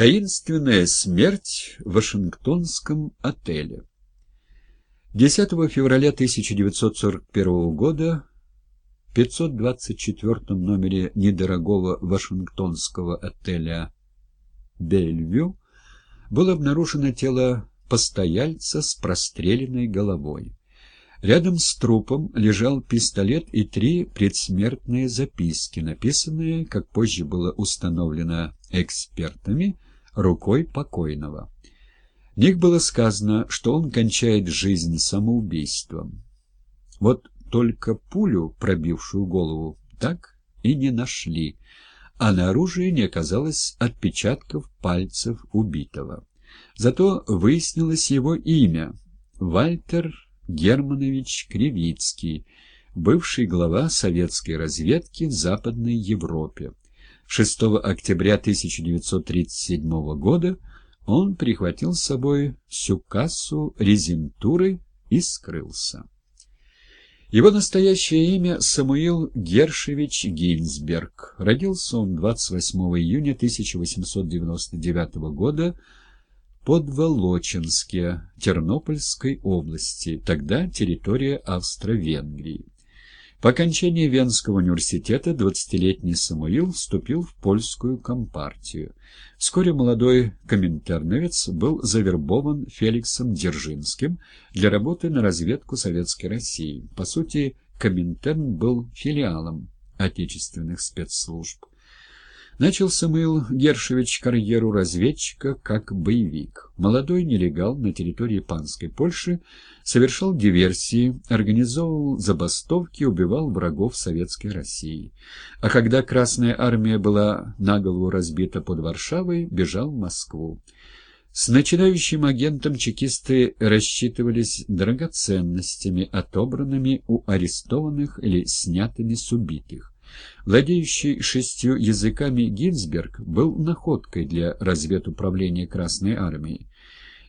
Таинственная смерть в Вашингтонском отеле. 10 февраля 1941 года в 524 номере недорогого вашингтонского отеля «Бельвю» было обнаружено тело постояльца с простреленной головой. Рядом с трупом лежал пистолет и три предсмертные записки, написанные, как позже было установлено экспертами, рукой покойного. В них было сказано, что он кончает жизнь самоубийством. Вот только пулю, пробившую голову, так и не нашли, а на оружии не оказалось отпечатков пальцев убитого. Зато выяснилось его имя — Вальтер Германович Кривицкий, бывший глава советской разведки в Западной Европе. 6 октября 1937 года он прихватил с собой всю кассу резинтуры и скрылся. Его настоящее имя Самуил Гершевич Гинзберг. Родился он 28 июня 1899 года под Волоченске Тернопольской области, тогда территория Австро-Венгрии. По окончании Венского университета 20-летний Самуил вступил в польскую компартию. Вскоре молодой коминтерновец был завербован Феликсом Дзержинским для работы на разведку Советской России. По сути, Коминтерн был филиалом отечественных спецслужб. Начал Самуил Гершевич карьеру разведчика как боевик. Молодой нелегал на территории Панской Польши совершал диверсии, организовывал забастовки, убивал врагов Советской России. А когда Красная Армия была наголову разбита под Варшавой, бежал в Москву. С начинающим агентом чекисты рассчитывались драгоценностями, отобранными у арестованных или снятыми с убитых. Владеющий шестью языками Гинзберг был находкой для разведуправления Красной Армии,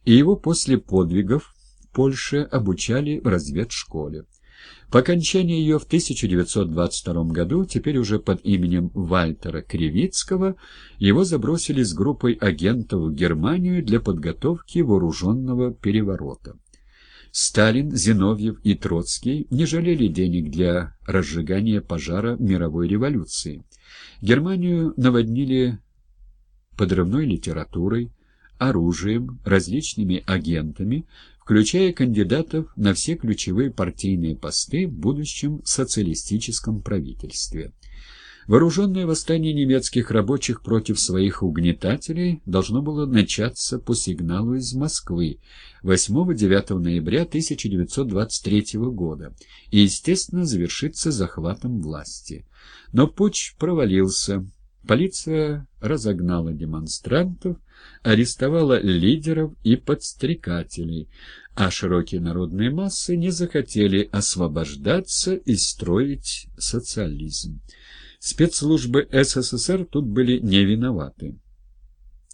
и его после подвигов в Польше обучали в разведшколе. По окончании ее в 1922 году, теперь уже под именем Вальтера Кривицкого, его забросили с группой агентов в Германию для подготовки вооруженного переворота. Сталин, Зиновьев и Троцкий не жалели денег для разжигания пожара мировой революции. Германию наводнили подрывной литературой, оружием, различными агентами, включая кандидатов на все ключевые партийные посты в будущем социалистическом правительстве. Вооруженное восстание немецких рабочих против своих угнетателей должно было начаться по сигналу из Москвы 8-9 ноября 1923 года и, естественно, завершиться захватом власти. Но путь провалился. Полиция разогнала демонстрантов, арестовала лидеров и подстрекателей, а широкие народные массы не захотели освобождаться и строить социализм. Спецслужбы СССР тут были не виноваты.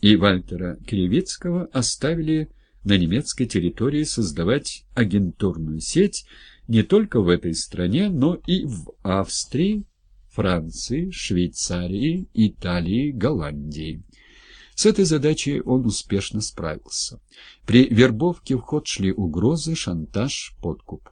И Вальтера Кривицкого оставили на немецкой территории создавать агентурную сеть не только в этой стране, но и в Австрии, Франции, Швейцарии, Италии, Голландии. С этой задачей он успешно справился. При вербовке в ход шли угрозы, шантаж, подкуп.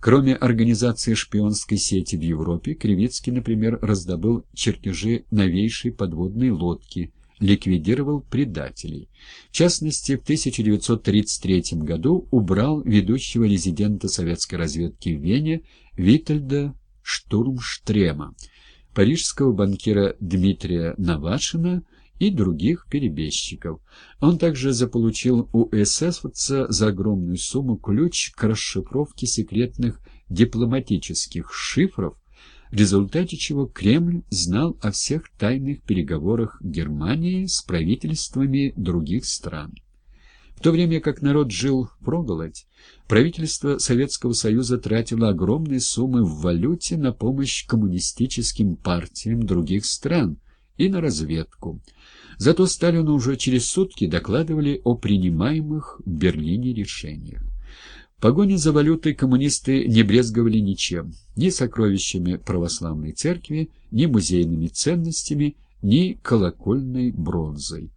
Кроме организации шпионской сети в Европе, Кривицкий, например, раздобыл чертежи новейшей подводной лодки, ликвидировал предателей. В частности, в 1933 году убрал ведущего резидента советской разведки в Вене Витальда Штурмштрема, парижского банкира Дмитрия Навашина и других перебежчиков. Он также заполучил у эсэсовца за огромную сумму ключ к расшифровке секретных дипломатических шифров, в результате чего Кремль знал о всех тайных переговорах Германии с правительствами других стран. В то время как народ жил впроголодь, правительство Советского Союза тратило огромные суммы в валюте на помощь коммунистическим партиям других стран и на разведку. Зато Сталину уже через сутки докладывали о принимаемых в Берлине решениях. В погоне за валютой коммунисты не брезговали ничем, ни сокровищами православной церкви, ни музейными ценностями, ни колокольной бронзой.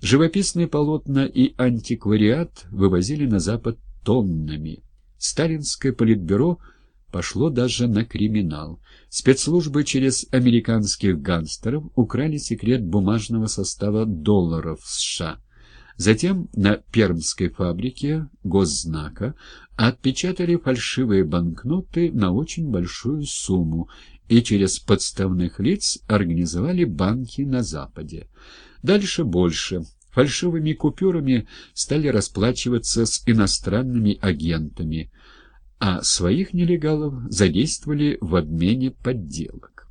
Живописные полотна и антиквариат вывозили на Запад тоннами. Сталинское политбюро пошло даже на криминал. Спецслужбы через американских гангстеров украли секрет бумажного состава долларов США. Затем на Пермской фабрике госзнака отпечатали фальшивые банкноты на очень большую сумму и через подставных лиц организовали банки на Западе. Дальше больше. Фальшивыми купюрами стали расплачиваться с иностранными агентами, а своих нелегалов задействовали в обмене подделок.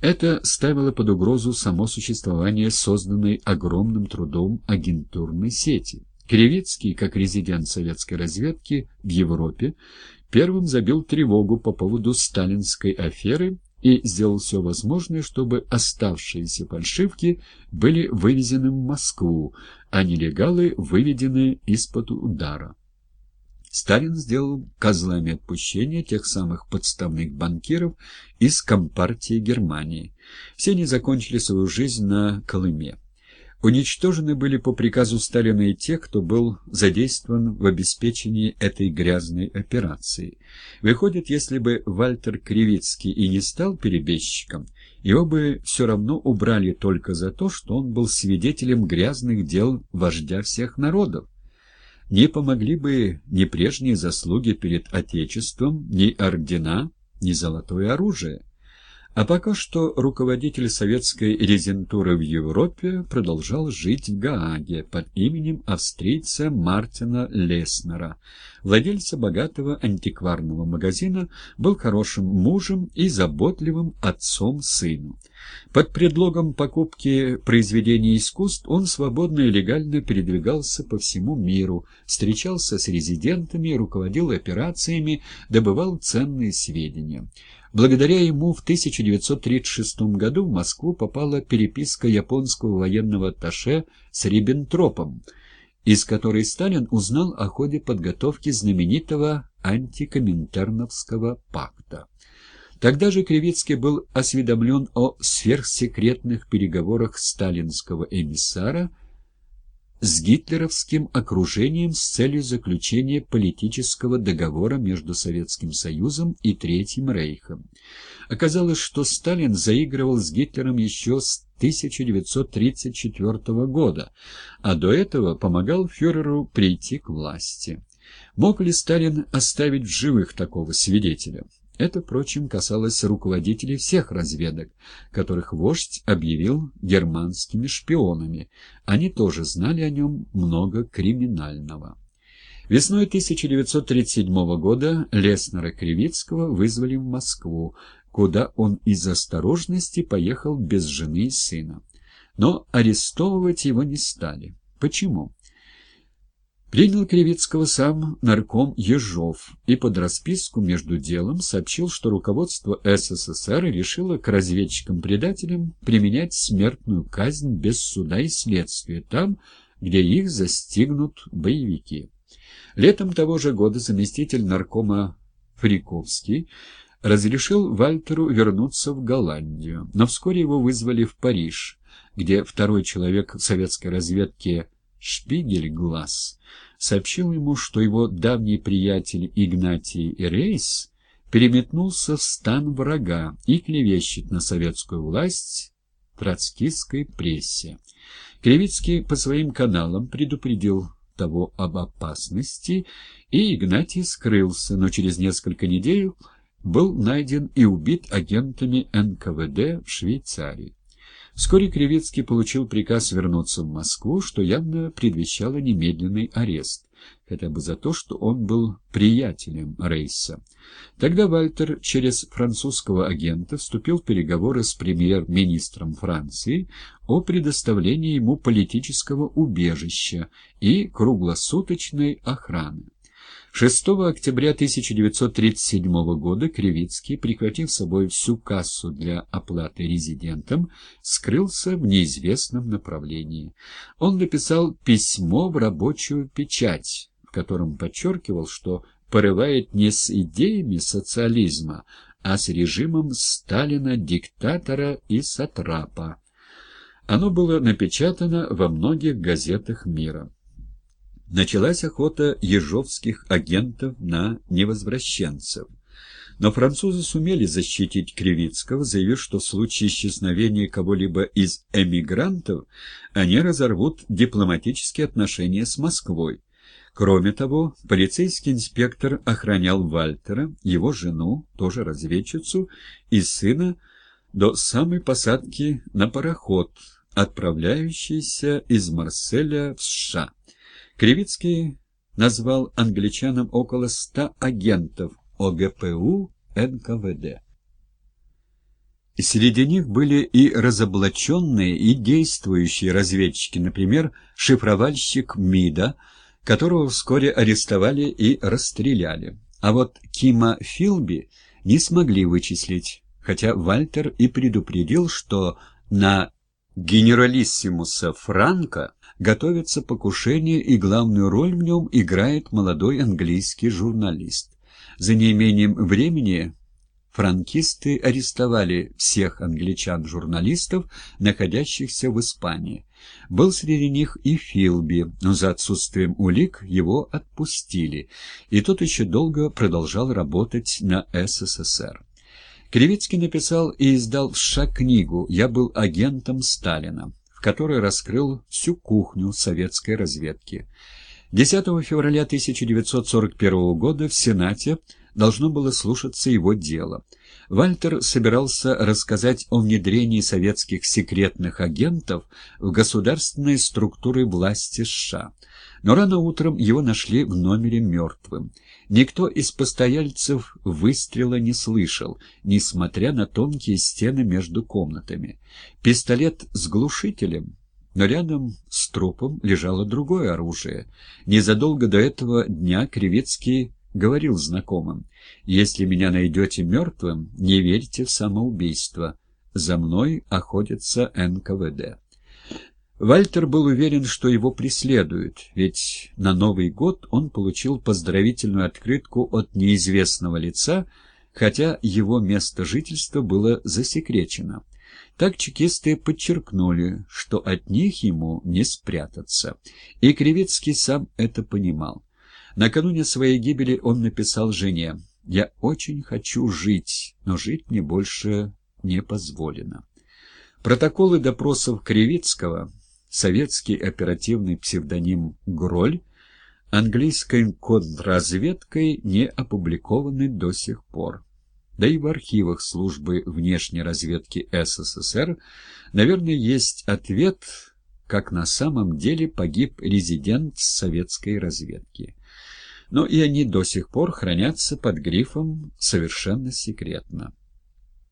Это ставило под угрозу само существование созданной огромным трудом агентурной сети. Кривицкий, как резидент советской разведки в Европе, первым забил тревогу по поводу сталинской аферы и сделал все возможное, чтобы оставшиеся фальшивки были вывезены в Москву, а нелегалы выведены из-под удара. Сталин сделал козлами отпущения тех самых подставных банкиров из Компартии Германии. Все они закончили свою жизнь на Колыме. Уничтожены были по приказу Сталина и те, кто был задействован в обеспечении этой грязной операции. Выходит, если бы Вальтер Кривицкий и не стал перебежчиком, его бы все равно убрали только за то, что он был свидетелем грязных дел вождя всех народов. Не помогли бы ни прежние заслуги перед Отечеством, ни ордена, ни золотое оружие. А пока что руководитель советской резентуры в Европе продолжал жить в Гааге под именем австрийца Мартина Леснера. Владельца богатого антикварного магазина был хорошим мужем и заботливым отцом сыну. Под предлогом покупки произведений искусств он свободно и легально передвигался по всему миру, встречался с резидентами, руководил операциями, добывал ценные сведения. Благодаря ему в 1936 году в Москву попала переписка японского военного атташе с Риббентропом, из которой Сталин узнал о ходе подготовки знаменитого антикоминтерновского пакта. Тогда же Кривицкий был осведомлен о сверхсекретных переговорах сталинского эмиссара с гитлеровским окружением с целью заключения политического договора между Советским Союзом и Третьим Рейхом. Оказалось, что Сталин заигрывал с Гитлером еще с 1934 года, а до этого помогал фюреру прийти к власти. Мог ли Сталин оставить в живых такого свидетеля? Это, впрочем, касалось руководителей всех разведок, которых вождь объявил германскими шпионами. Они тоже знали о нем много криминального. Весной 1937 года Леснера Кривицкого вызвали в Москву, куда он из осторожности поехал без жены и сына. Но арестовывать его не стали. Почему? Принял Кривицкого сам нарком Ежов и под расписку между делом сообщил, что руководство СССР решило к разведчикам-предателям применять смертную казнь без суда и следствия там, где их застигнут боевики. Летом того же года заместитель наркома Фриковский разрешил Вальтеру вернуться в Голландию, но вскоре его вызвали в Париж, где второй человек советской разведки Шпигель-Глаз сообщил ему, что его давний приятель Игнатий Рейс переметнулся в стан врага и клевещет на советскую власть троцкистской прессе. Кривицкий по своим каналам предупредил того об опасности, и Игнатий скрылся, но через несколько недель был найден и убит агентами НКВД в Швейцарии. Вскоре Кривицкий получил приказ вернуться в Москву, что явно предвещало немедленный арест, хотя бы за то, что он был приятелем Рейса. Тогда Вальтер через французского агента вступил в переговоры с премьер-министром Франции о предоставлении ему политического убежища и круглосуточной охраны. 6 октября 1937 года Кривицкий, прихватив с собой всю кассу для оплаты резидентам, скрылся в неизвестном направлении. Он написал письмо в рабочую печать, в котором подчеркивал, что порывает не с идеями социализма, а с режимом Сталина, диктатора и сатрапа. Оно было напечатано во многих газетах мира. Началась охота ежовских агентов на невозвращенцев. Но французы сумели защитить Кривицкого, заявив, что в случае исчезновения кого-либо из эмигрантов они разорвут дипломатические отношения с Москвой. Кроме того, полицейский инспектор охранял Вальтера, его жену, тоже разведчицу, и сына до самой посадки на пароход, отправляющийся из Марселя в США. Кривицкий назвал англичанам около ста агентов ОГПУ НКВД. Среди них были и разоблаченные, и действующие разведчики, например, шифровальщик МИДа, которого вскоре арестовали и расстреляли. А вот Кима Филби не смогли вычислить, хотя Вальтер и предупредил, что на генералиссимуса Франка готовится покушение, и главную роль в нем играет молодой английский журналист. За неимением времени франкисты арестовали всех англичан-журналистов, находящихся в Испании. Был среди них и Филби, но за отсутствием улик его отпустили, и тот еще долго продолжал работать на СССР. Кривицкий написал и издал в США книгу «Я был агентом Сталина», в которой раскрыл всю кухню советской разведки. 10 февраля 1941 года в Сенате должно было слушаться его дело. Вальтер собирался рассказать о внедрении советских секретных агентов в государственные структуры власти США. Но рано утром его нашли в номере мертвым. Никто из постояльцев выстрела не слышал, несмотря на тонкие стены между комнатами. Пистолет с глушителем но рядом с трупом лежало другое оружие. Незадолго до этого дня Кривицкий говорил знакомым, «Если меня найдете мертвым, не верьте в самоубийство. За мной охотится НКВД». Вальтер был уверен, что его преследуют, ведь на Новый год он получил поздравительную открытку от неизвестного лица, хотя его место жительства было засекречено. Так чекисты подчеркнули, что от них ему не спрятаться. И Кривицкий сам это понимал. Накануне своей гибели он написал жене «Я очень хочу жить, но жить мне больше не позволено». Протоколы допросов Кривицкого, советский оперативный псевдоним «Гроль», английской контрразведкой не опубликованы до сих пор да и в архивах службы внешней разведки СССР, наверное, есть ответ, как на самом деле погиб резидент советской разведки. Но и они до сих пор хранятся под грифом «совершенно секретно».